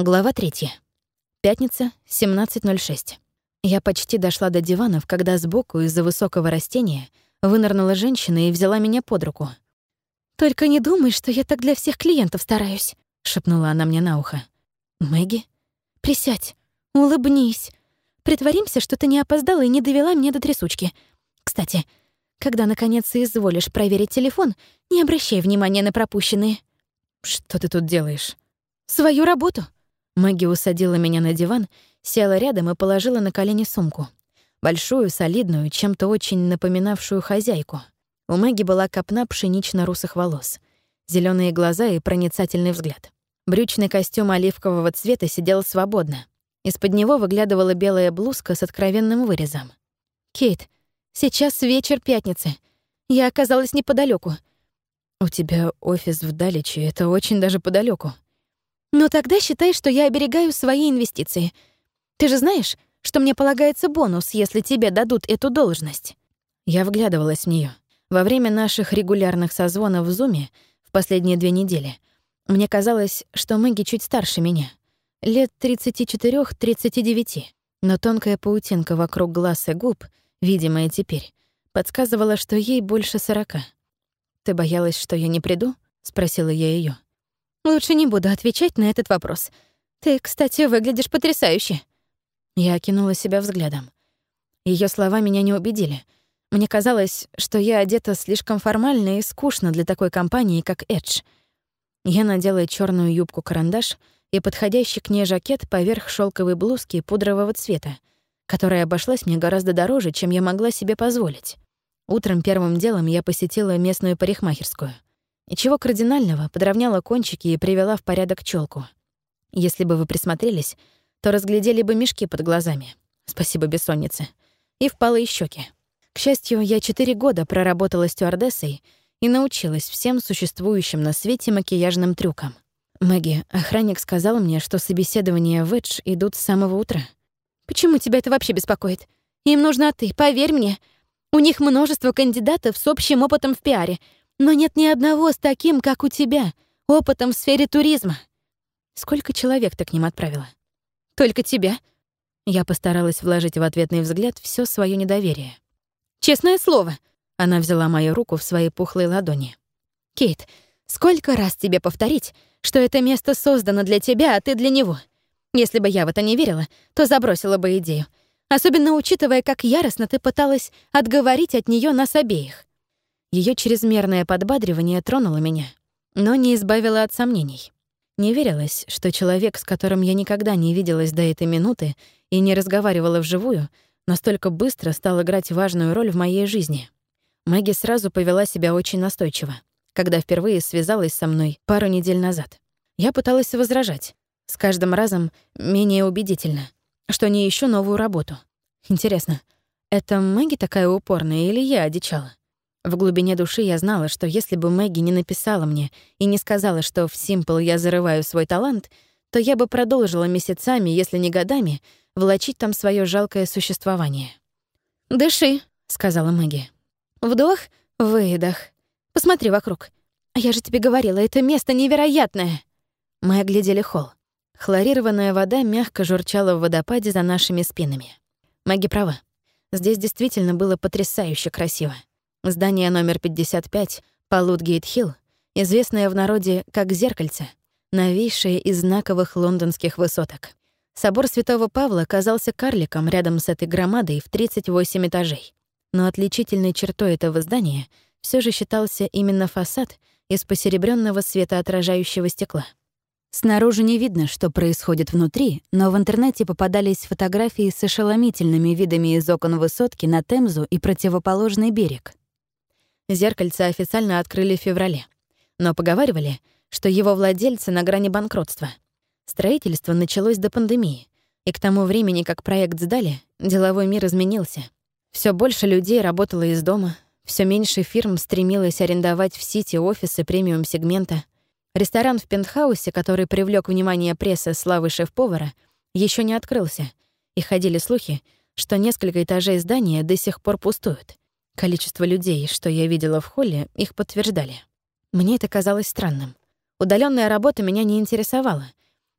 Глава 3. Пятница, 17.06. Я почти дошла до диванов, когда сбоку из-за высокого растения вынырнула женщина и взяла меня под руку. «Только не думай, что я так для всех клиентов стараюсь», — шепнула она мне на ухо. «Мэгги? Присядь, улыбнись. Притворимся, что ты не опоздала и не довела меня до трясучки. Кстати, когда наконец изволишь проверить телефон, не обращай внимания на пропущенные». «Что ты тут делаешь?» «Свою работу», Мэгги усадила меня на диван, села рядом и положила на колени сумку. Большую, солидную, чем-то очень напоминавшую хозяйку. У Мэгги была копна пшенично-русых волос, зеленые глаза и проницательный взгляд. Брючный костюм оливкового цвета сидел свободно. Из-под него выглядывала белая блузка с откровенным вырезом. «Кейт, сейчас вечер пятницы. Я оказалась неподалеку. «У тебя офис в Даличе, это очень даже подалеку. Но тогда считай, что я оберегаю свои инвестиции. Ты же знаешь, что мне полагается бонус, если тебе дадут эту должность. Я вглядывалась в нее. Во время наших регулярных созвонов в Зуме в последние две недели мне казалось, что Мэгги чуть старше меня. Лет 34-39. Но тонкая паутинка вокруг глаз и губ, видимая теперь, подсказывала, что ей больше сорока. «Ты боялась, что я не приду?» — спросила я ее. Лучше не буду отвечать на этот вопрос. Ты, кстати, выглядишь потрясающе. Я окинула себя взглядом. Ее слова меня не убедили. Мне казалось, что я одета слишком формально и скучно для такой компании, как Эдж. Я надела черную юбку-карандаш и подходящий к ней жакет поверх шелковой блузки пудрового цвета, которая обошлась мне гораздо дороже, чем я могла себе позволить. Утром первым делом я посетила местную парикмахерскую — Ничего кардинального, подровняла кончики и привела в порядок челку. Если бы вы присмотрелись, то разглядели бы мешки под глазами. Спасибо бессоннице. И впалые щеки. К счастью, я четыре года проработала стюардессой и научилась всем существующим на свете макияжным трюкам. Мэгги, охранник сказал мне, что собеседования в Эдж идут с самого утра. «Почему тебя это вообще беспокоит? Им нужна ты, поверь мне. У них множество кандидатов с общим опытом в пиаре — но нет ни одного с таким, как у тебя, опытом в сфере туризма. Сколько человек ты к ним отправила? Только тебя. Я постаралась вложить в ответный взгляд все свое недоверие. Честное слово. Она взяла мою руку в свои пухлые ладони. Кейт, сколько раз тебе повторить, что это место создано для тебя, а ты для него? Если бы я в это не верила, то забросила бы идею. Особенно учитывая, как яростно ты пыталась отговорить от нее нас обеих. Ее чрезмерное подбадривание тронуло меня, но не избавило от сомнений. Не верилось, что человек, с которым я никогда не виделась до этой минуты и не разговаривала вживую, настолько быстро стал играть важную роль в моей жизни. Мэгги сразу повела себя очень настойчиво, когда впервые связалась со мной пару недель назад. Я пыталась возражать, с каждым разом менее убедительно, что не ищу новую работу. Интересно, это Мэгги такая упорная или я одичала? В глубине души я знала, что если бы Мэгги не написала мне и не сказала, что в Симпл я зарываю свой талант, то я бы продолжила месяцами, если не годами, влачить там свое жалкое существование. «Дыши», — сказала Мэгги. «Вдох, выдох. Посмотри вокруг. Я же тебе говорила, это место невероятное». Мы оглядели холл. Хлорированная вода мягко журчала в водопаде за нашими спинами. Мэгги права. Здесь действительно было потрясающе красиво. Здание номер 55 по Лутгейт-Хилл, известное в народе как «Зеркальце», новейшее из знаковых лондонских высоток. Собор Святого Павла казался карликом рядом с этой громадой в 38 этажей. Но отличительной чертой этого здания все же считался именно фасад из посеребренного светоотражающего стекла. Снаружи не видно, что происходит внутри, но в интернете попадались фотографии с ошеломительными видами из окон высотки на Темзу и противоположный берег. Зеркальце официально открыли в феврале. Но поговаривали, что его владельцы на грани банкротства. Строительство началось до пандемии, и к тому времени, как проект сдали, деловой мир изменился. Все больше людей работало из дома, все меньше фирм стремилось арендовать в Сити офисы премиум-сегмента. Ресторан в пентхаусе, который привлек внимание прессы славы шеф-повара, еще не открылся, и ходили слухи, что несколько этажей здания до сих пор пустуют. Количество людей, что я видела в холле, их подтверждали. Мне это казалось странным. Удаленная работа меня не интересовала.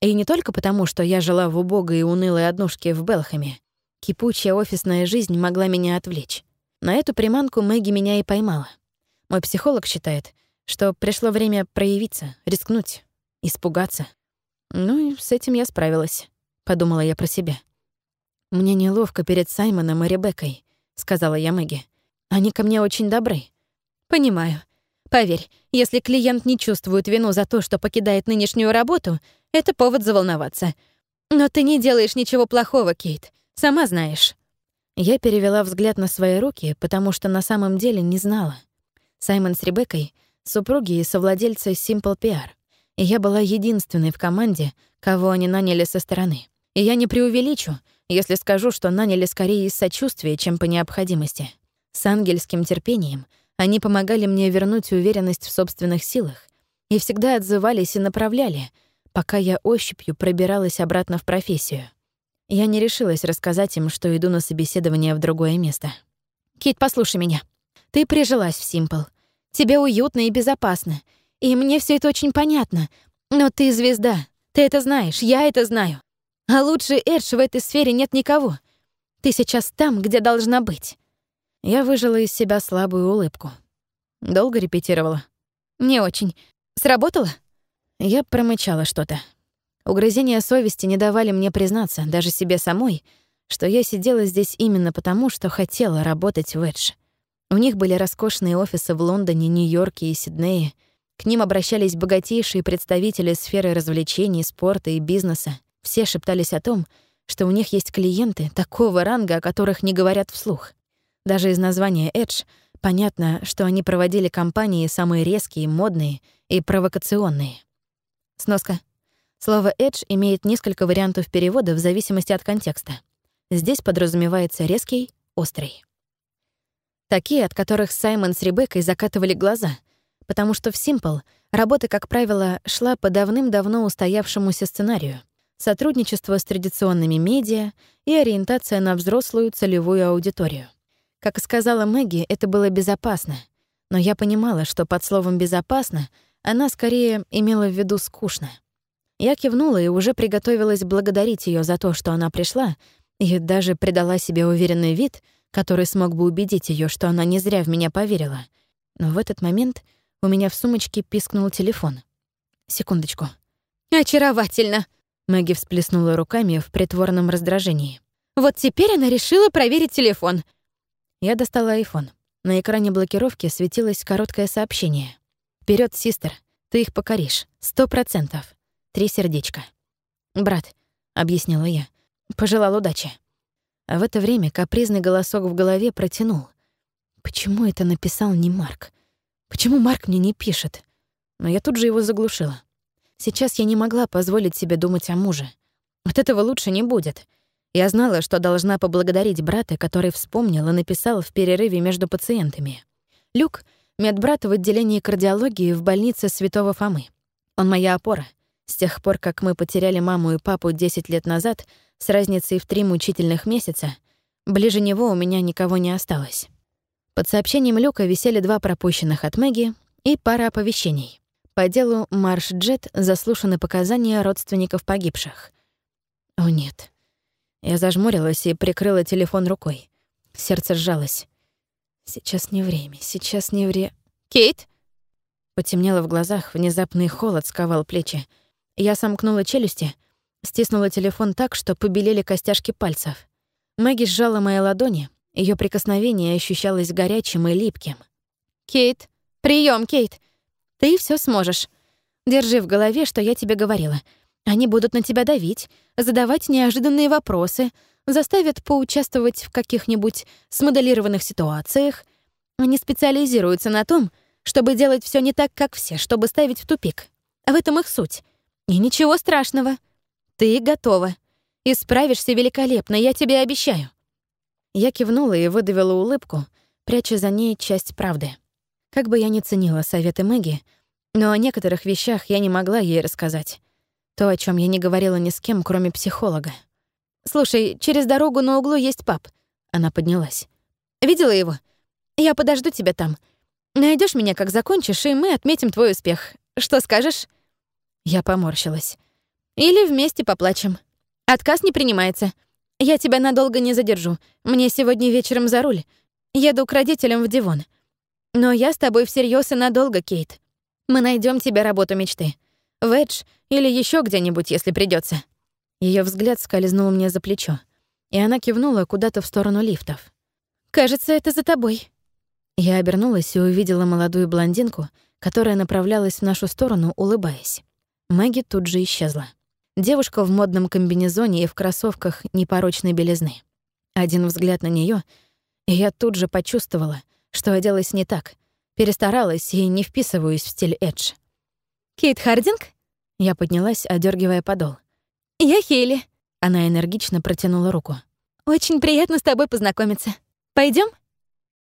И не только потому, что я жила в убогой и унылой однушке в Белхаме. Кипучая офисная жизнь могла меня отвлечь. На эту приманку Мэгги меня и поймала. Мой психолог считает, что пришло время проявиться, рискнуть, испугаться. Ну и с этим я справилась, подумала я про себя. Мне неловко перед Саймоном и Ребеккой, сказала я Мэгги. Они ко мне очень добры. Понимаю. Поверь, если клиент не чувствует вину за то, что покидает нынешнюю работу, это повод заволноваться. Но ты не делаешь ничего плохого, Кейт. Сама знаешь. Я перевела взгляд на свои руки, потому что на самом деле не знала. Саймон с Ребеккой — супруги и совладельцы Simple PR. И я была единственной в команде, кого они наняли со стороны. И я не преувеличу, если скажу, что наняли скорее из сочувствия, чем по необходимости. С ангельским терпением они помогали мне вернуть уверенность в собственных силах и всегда отзывались и направляли, пока я ощупью пробиралась обратно в профессию. Я не решилась рассказать им, что иду на собеседование в другое место. «Кит, послушай меня. Ты прижилась в Симпл. Тебе уютно и безопасно. И мне все это очень понятно. Но ты звезда. Ты это знаешь, я это знаю. А лучше Эдж в этой сфере нет никого. Ты сейчас там, где должна быть». Я выжила из себя слабую улыбку. Долго репетировала. «Не очень. Сработало?» Я промычала что-то. Угрызения совести не давали мне признаться, даже себе самой, что я сидела здесь именно потому, что хотела работать в Эдж. У них были роскошные офисы в Лондоне, Нью-Йорке и Сиднее. К ним обращались богатейшие представители сферы развлечений, спорта и бизнеса. Все шептались о том, что у них есть клиенты такого ранга, о которых не говорят вслух. Даже из названия Edge понятно, что они проводили кампании самые резкие, модные и провокационные. Сноска — Слово «edge» имеет несколько вариантов перевода в зависимости от контекста. Здесь подразумевается резкий, острый. Такие, от которых Саймон с Ребеккой закатывали глаза, потому что в Simple работа, как правило, шла по давным-давно устоявшемуся сценарию. Сотрудничество с традиционными медиа и ориентация на взрослую целевую аудиторию. Как сказала Мэгги, это было безопасно. Но я понимала, что под словом «безопасно» она скорее имела в виду «скучно». Я кивнула и уже приготовилась благодарить ее за то, что она пришла, и даже придала себе уверенный вид, который смог бы убедить ее, что она не зря в меня поверила. Но в этот момент у меня в сумочке пискнул телефон. Секундочку. «Очаровательно!» Мэгги всплеснула руками в притворном раздражении. «Вот теперь она решила проверить телефон». Я достала айфон. На экране блокировки светилось короткое сообщение. «Вперёд, систер, ты их покоришь. Сто процентов. Три сердечка. «Брат», — объяснила я, — «пожелал удачи». А в это время капризный голосок в голове протянул. «Почему это написал не Марк? Почему Марк мне не пишет?» Но я тут же его заглушила. Сейчас я не могла позволить себе думать о муже. От этого лучше не будет. Я знала, что должна поблагодарить брата, который вспомнил и написал в перерыве между пациентами. Люк — медбрат в отделении кардиологии в больнице Святого Фомы. Он моя опора — с тех пор, как мы потеряли маму и папу 10 лет назад, с разницей в три мучительных месяца, ближе него у меня никого не осталось. Под сообщением Люка висели два пропущенных от Мэгги и пара оповещений. По делу Марш Джет заслушаны показания родственников погибших. О нет. Я зажмурилась и прикрыла телефон рукой. Сердце сжалось. Сейчас не время, сейчас не время. «Кейт!» Потемнело в глазах, внезапный холод сковал плечи. Я сомкнула челюсти, стиснула телефон так, что побелели костяшки пальцев. Мэгги сжала мои ладони, ее прикосновение ощущалось горячим и липким. «Кейт! прием, Кейт! Ты все сможешь. Держи в голове, что я тебе говорила. Они будут на тебя давить, задавать неожиданные вопросы, заставят поучаствовать в каких-нибудь смоделированных ситуациях. Они специализируются на том, чтобы делать все не так, как все, чтобы ставить в тупик. В этом их суть. И ничего страшного. Ты готова. И справишься великолепно, я тебе обещаю. Я кивнула и выдавила улыбку, пряча за ней часть правды. Как бы я ни ценила советы Мэгги, но о некоторых вещах я не могла ей рассказать. То, о чем я не говорила ни с кем, кроме психолога. «Слушай, через дорогу на углу есть паб». Она поднялась. «Видела его? Я подожду тебя там. Найдешь меня, как закончишь, и мы отметим твой успех. Что скажешь?» Я поморщилась. Или вместе поплачем. Отказ не принимается. Я тебя надолго не задержу. Мне сегодня вечером за руль. Еду к родителям в Дивон. Но я с тобой всерьез и надолго, Кейт. Мы найдем тебе работу мечты. В Эдж или еще где-нибудь, если придется. Ее взгляд скользнул мне за плечо, и она кивнула куда-то в сторону лифтов. «Кажется, это за тобой». Я обернулась и увидела молодую блондинку, которая направлялась в нашу сторону, улыбаясь. Мэгги тут же исчезла. Девушка в модном комбинезоне и в кроссовках непорочной белизны. Один взгляд на нее, и я тут же почувствовала, что оделась не так, перестаралась и не вписываюсь в стиль Эдж. «Кейт Хардинг?» Я поднялась, одергивая подол. «Я Хейли». Она энергично протянула руку. «Очень приятно с тобой познакомиться. Пойдем?